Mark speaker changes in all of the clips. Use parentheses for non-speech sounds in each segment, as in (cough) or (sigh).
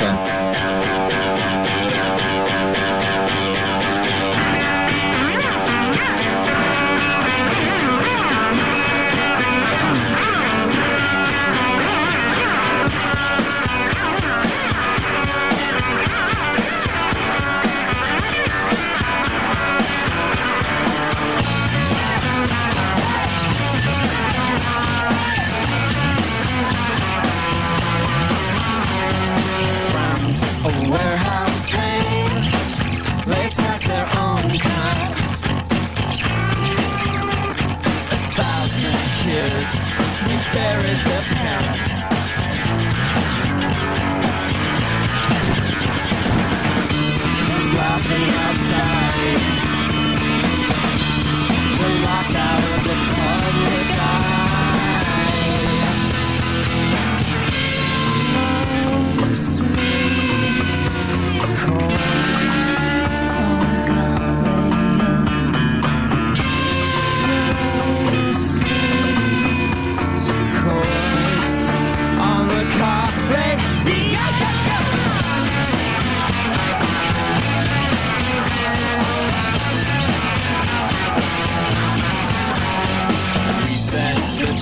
Speaker 1: A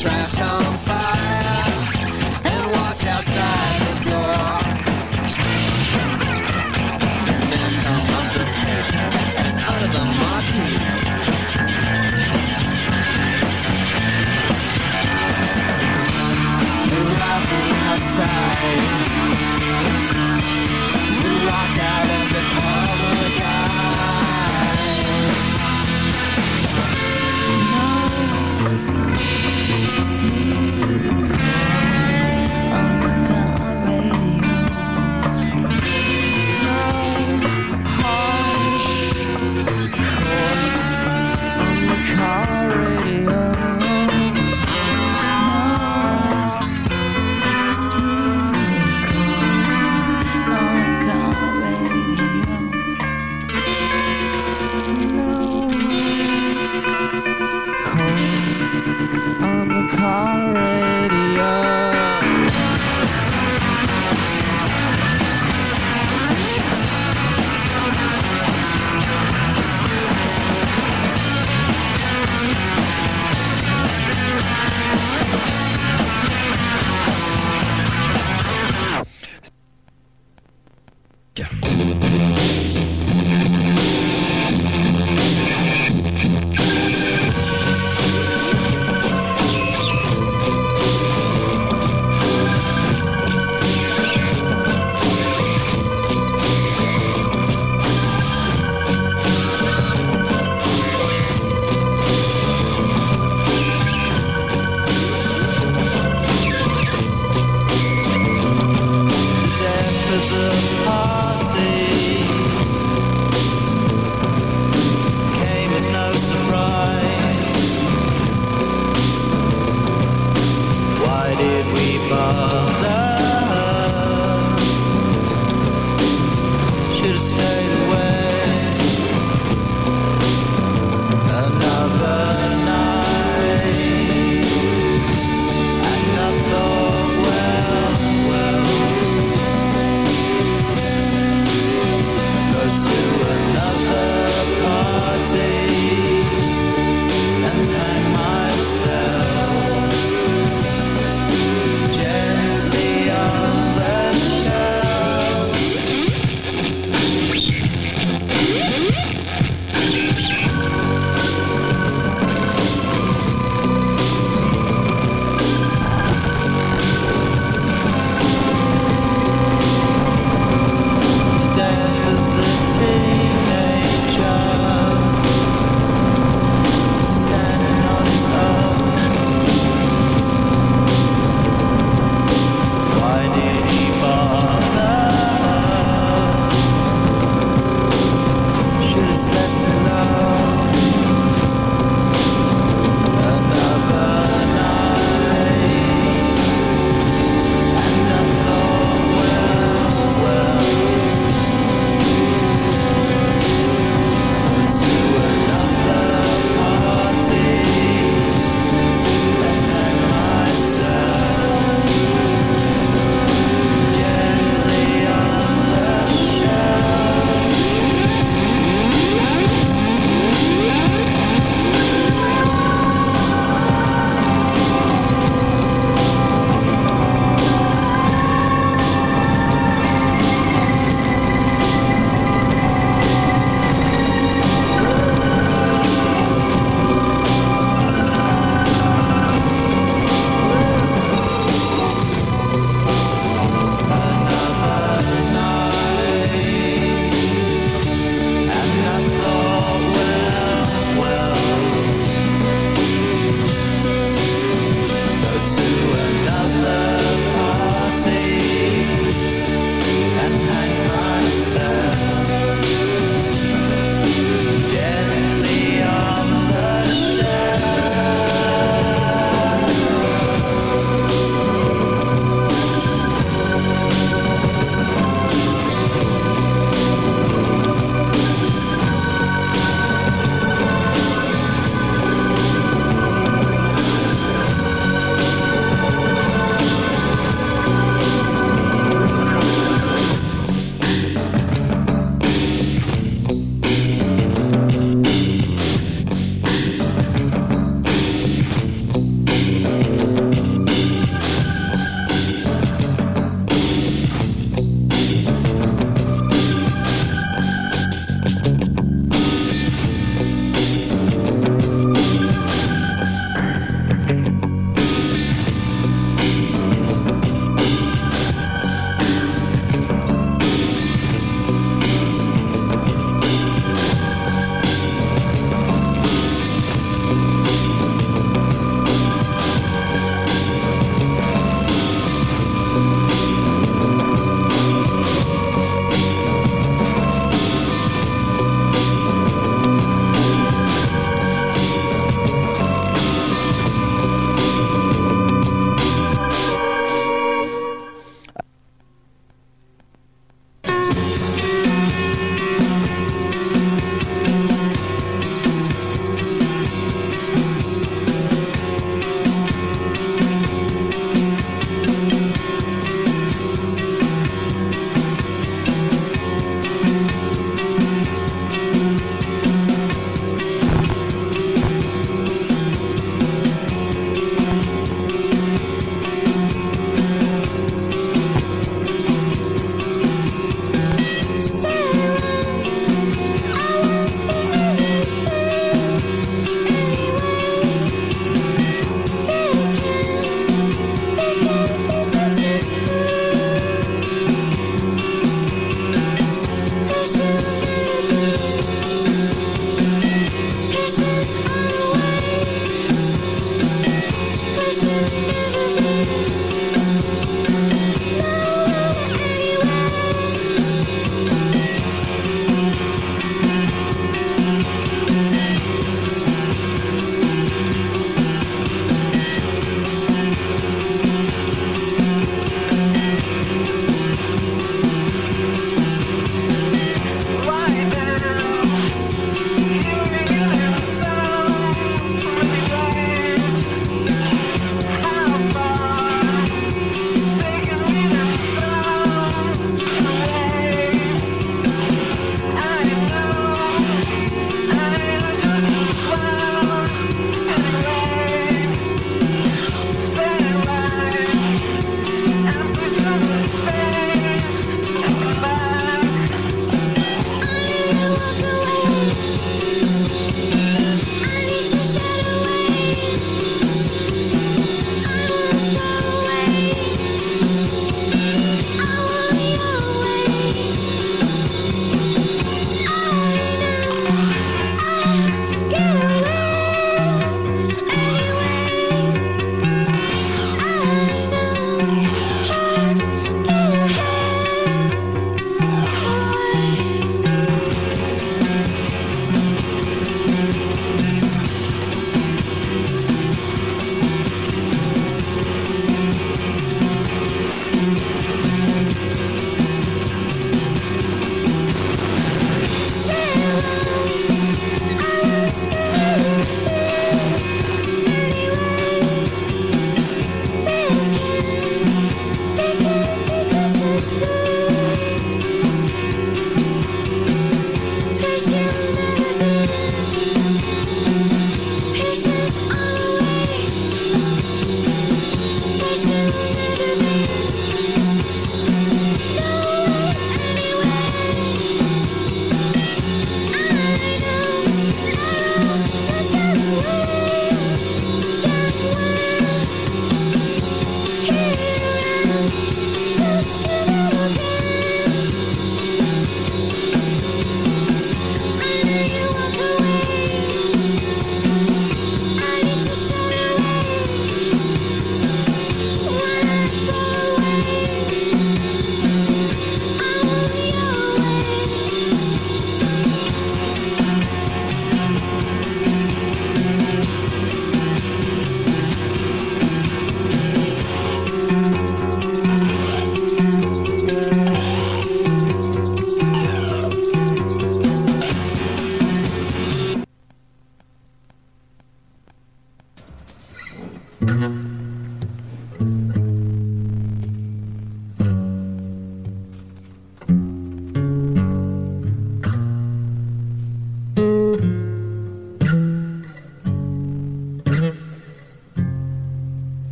Speaker 1: trash on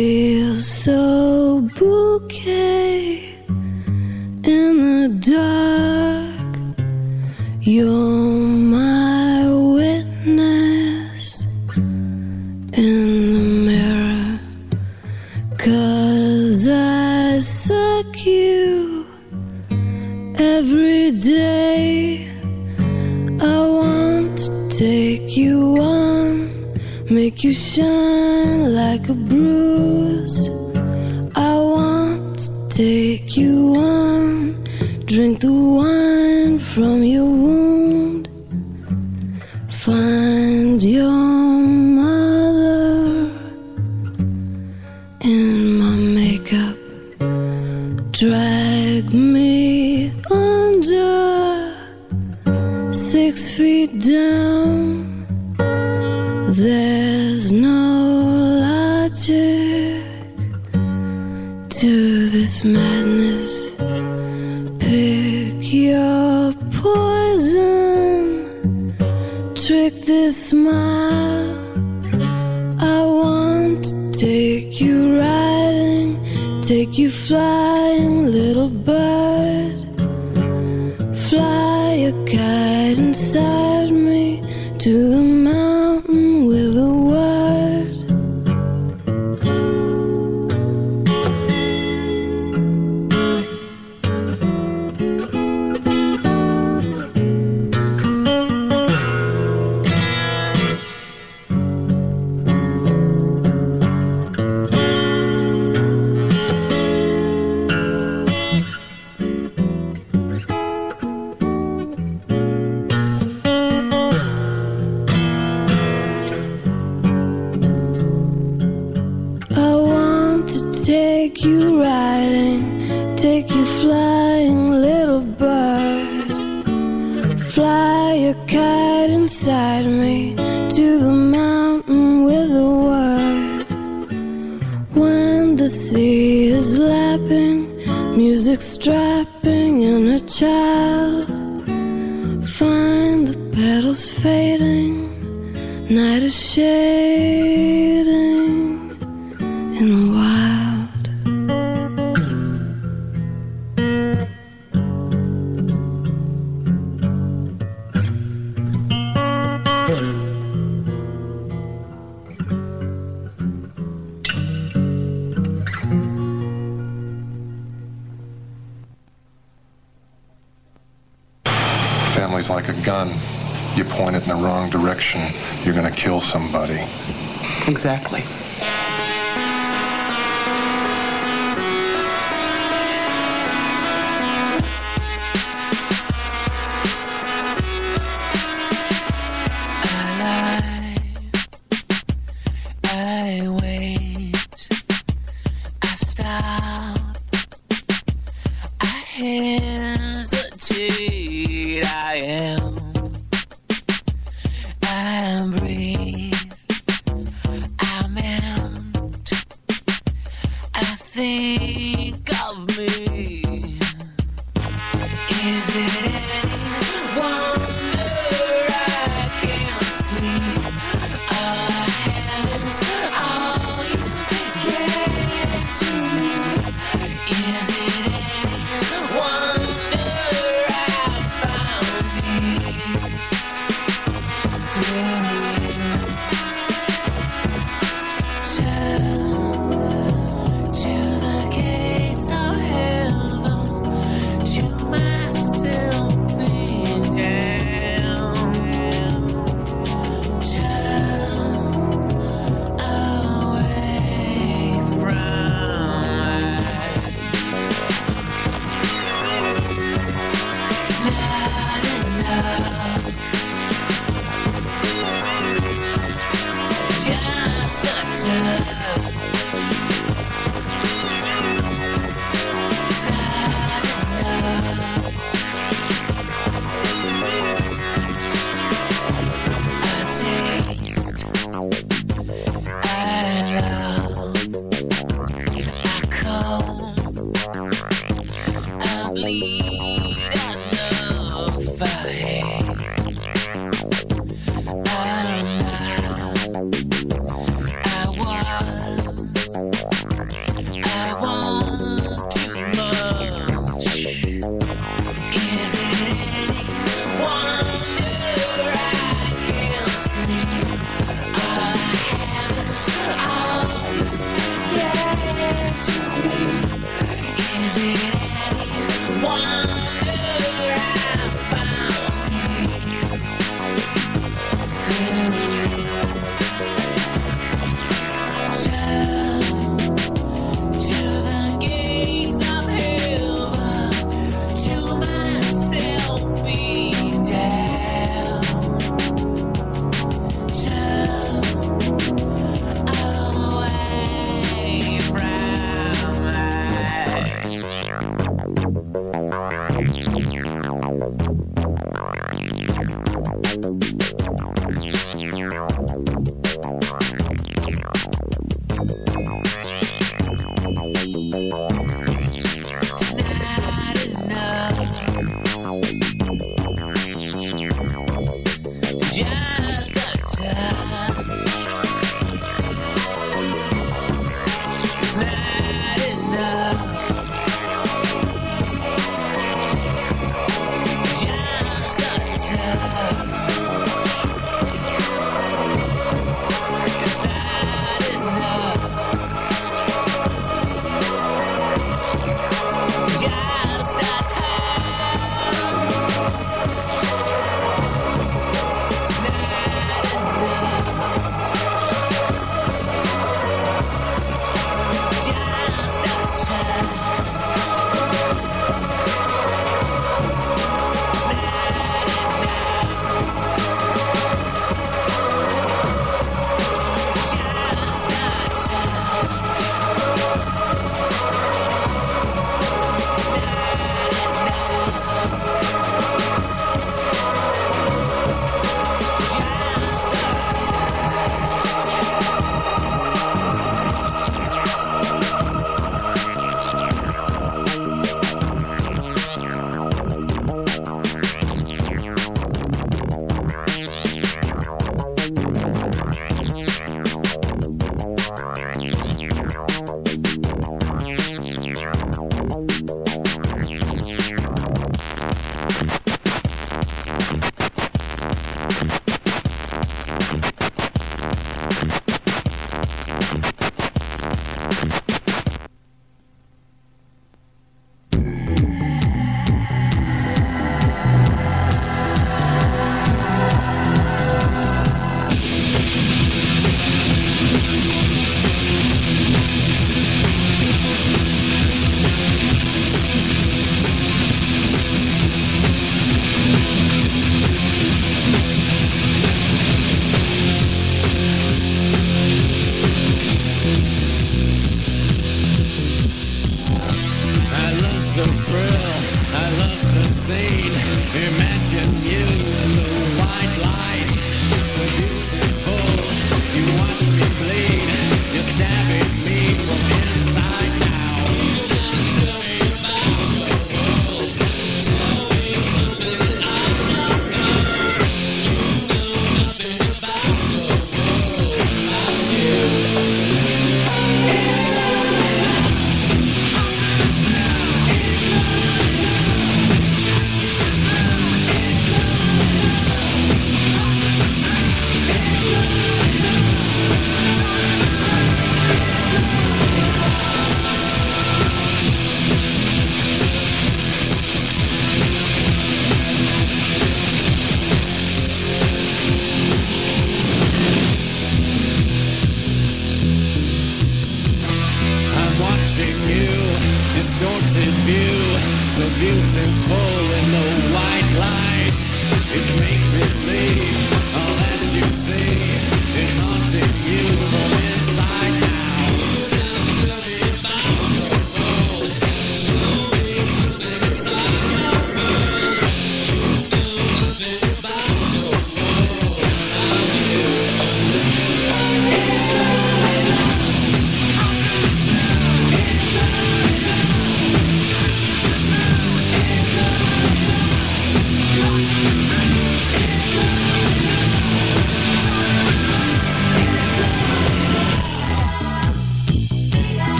Speaker 2: feel so bouquet in the dark. You're
Speaker 3: wrong direction, you're going to kill somebody.
Speaker 4: Exactly.
Speaker 5: love.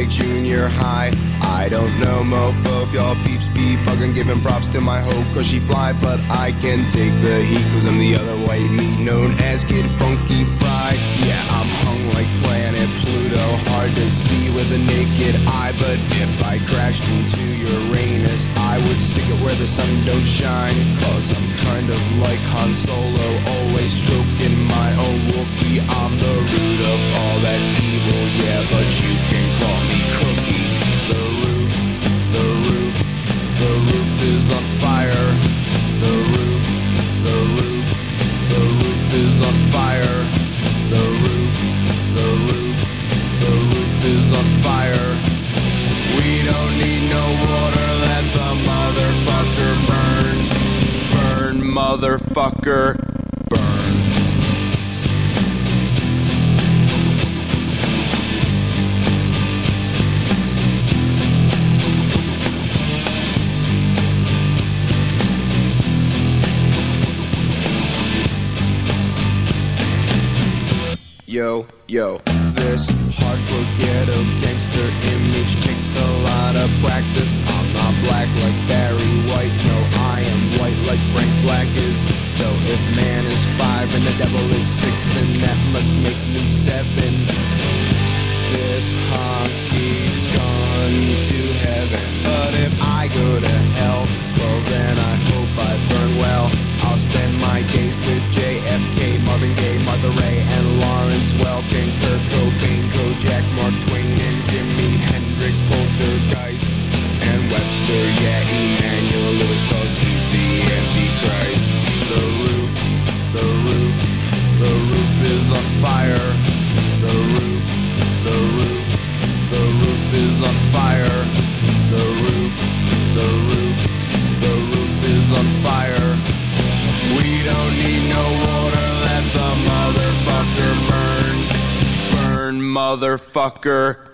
Speaker 4: Like junior high. I don't know, mofo, if y'all peeps be bugging, giving props to my hoe, cause she fly, but I can take the heat, cause I'm the other white meat known as Kid Funky Fried. Yeah, I'm hung like planet Pluto, hard to see with a naked eye, but if I crashed into Uranus, I would stick it where the sun don't shine, cause I'm kind of like Han Solo, always stroking my own Wookiee. I'm the root of all that's evil, yeah, but you can call me the roof is on fire. The roof, the roof, the roof is on fire. The roof, the roof, the roof is on fire. We don't need no water, let the motherfucker burn. Burn, motherfucker, Yo, yo, this hardcore ghetto gangster image takes a lot of practice. I'm not black like Barry White, no, I am white like Frank Black is. So if man is five and the devil is six, then that must make me seven. Motherfucker.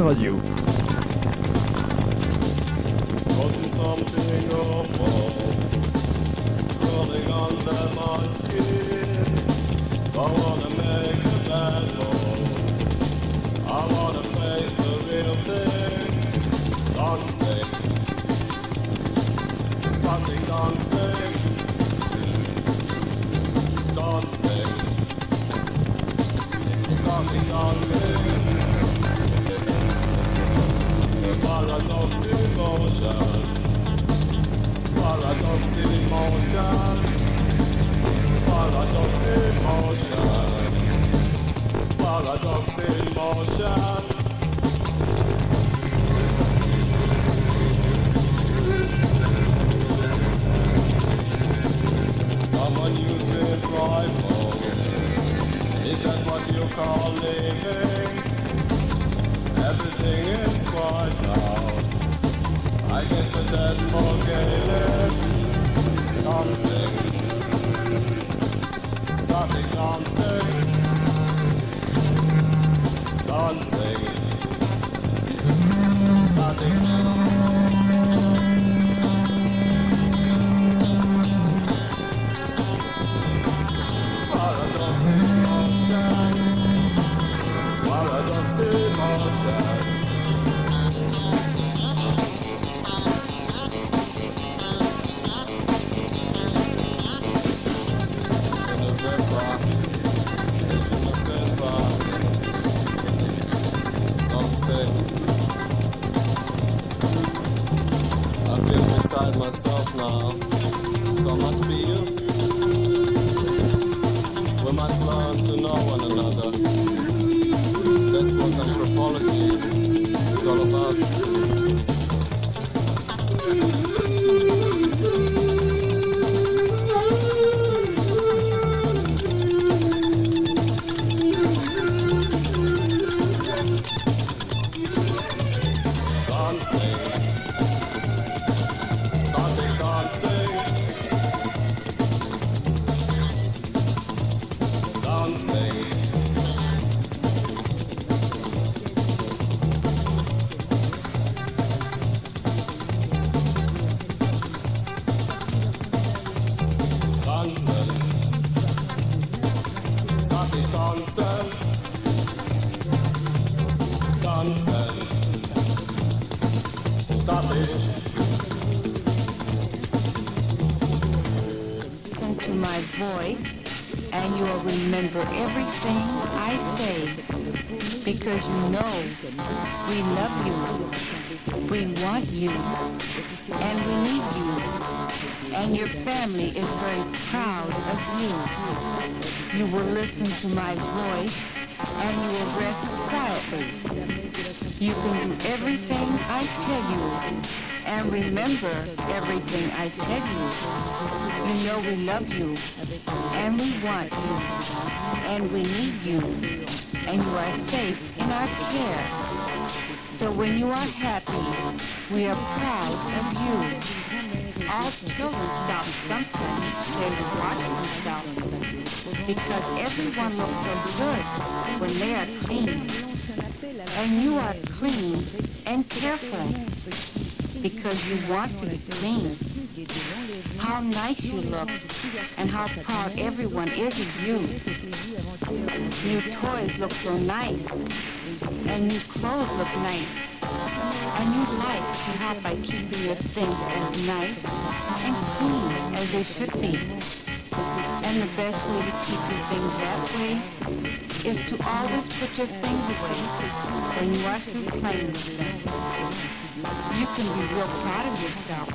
Speaker 6: ラジオ。Motion. Paradox in motion. Paradox in motion. Paradox in motion. Someone used this rifle. Is that what you call living? Guess forgave Dancing. Starting dancing. Dancing. Starting. Paradox
Speaker 7: will remember everything I say because you know we love you, we want you, and we need you. And your family is very proud of you. You will listen to my voice and you will rest quietly. You can do everything I tell you and remember everything I tell you. You know we love you and we want you and we need you and you are safe in our care. So when you are happy, we are proud of you. All children stop something day wash themselves because everyone looks so good when they are clean. And you are clean and careful because you want to be clean. How nice you look and how proud everyone is of you. New toys look so nice and new clothes look nice. And you like to help by keeping your things as nice and clean as they should be. And the best way to keep your things that way is to always put your things away when you are playing with them. You can be real proud of yourself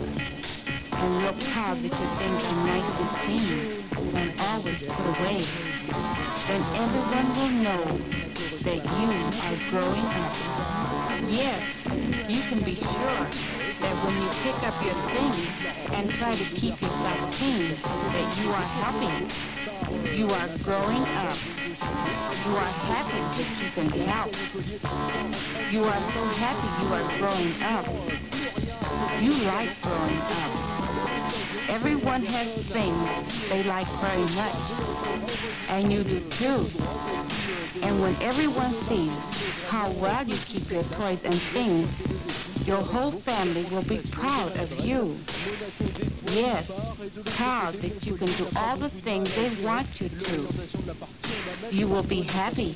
Speaker 7: and real proud that your things are nice and clean and always put away. Then everyone will know that you are growing up. Yes, you can be sure that when you pick up your things and try to keep yourself clean, that you are helping. You are growing up. You are happy that you can help. You are so happy you are growing up. You like growing up. Everyone has things they like very much. And you do too. And when everyone sees how well you keep your toys and things, your whole family will be proud of you. Yes, proud that you can do all the things they want you to. You will be happy.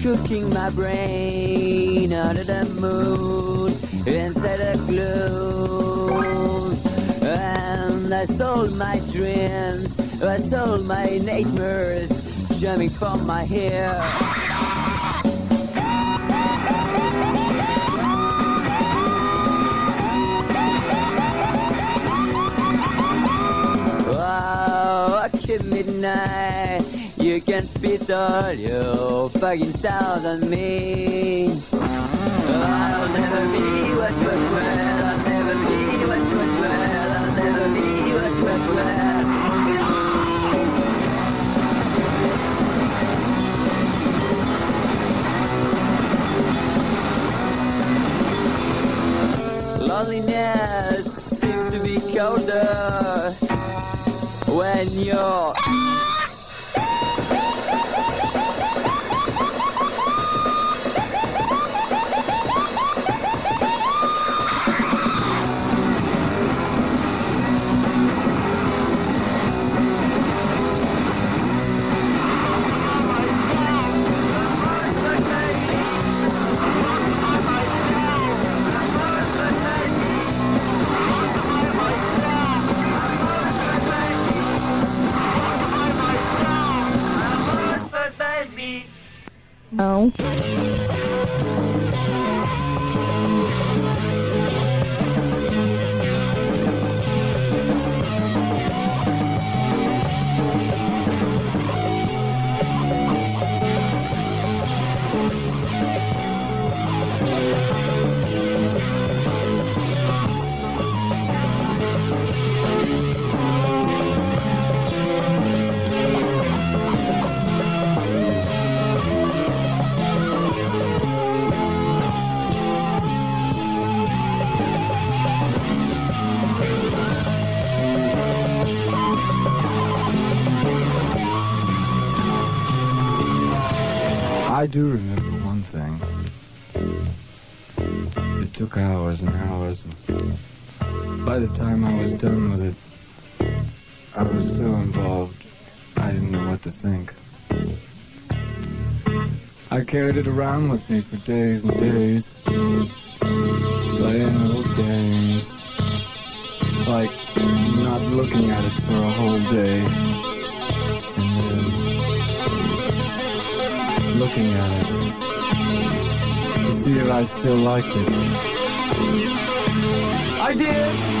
Speaker 8: cooking my brain under the moon inside a glue. And I sold my dreams, I sold my nightmares, jumping from my hair. Oh, midnight, you can spit all your fucking stars on me. Oh, I'll never be what was well, I'll never be what I'll never be what. Loneliness seems to be colder when you're
Speaker 1: carried it around with me for days and days, playing little games, like not looking at it for a whole day, and then looking at it to see if I still liked it. I did!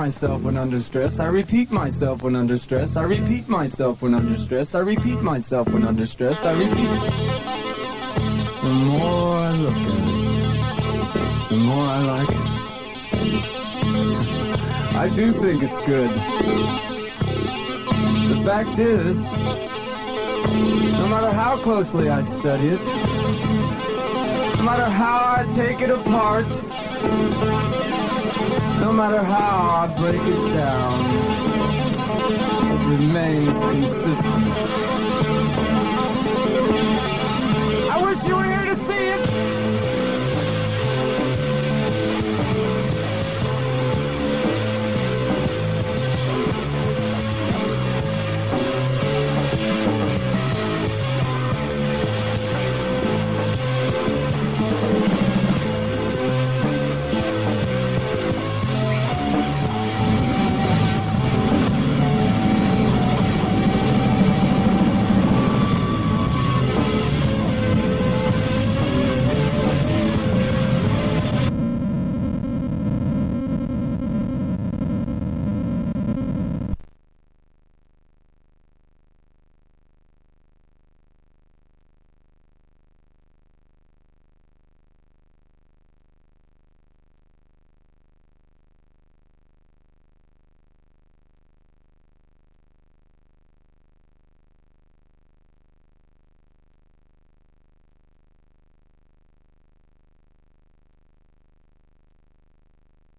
Speaker 1: Myself when under stress. I repeat myself when under stress. I repeat myself when under stress. I repeat myself when under stress. I repeat. The more I look at it, the more I like it. (laughs) I do think it's good. The fact is, no matter how closely I study it, no matter how I take it apart, No matter how I break it down, it remains consistent. I wish you were here to see it.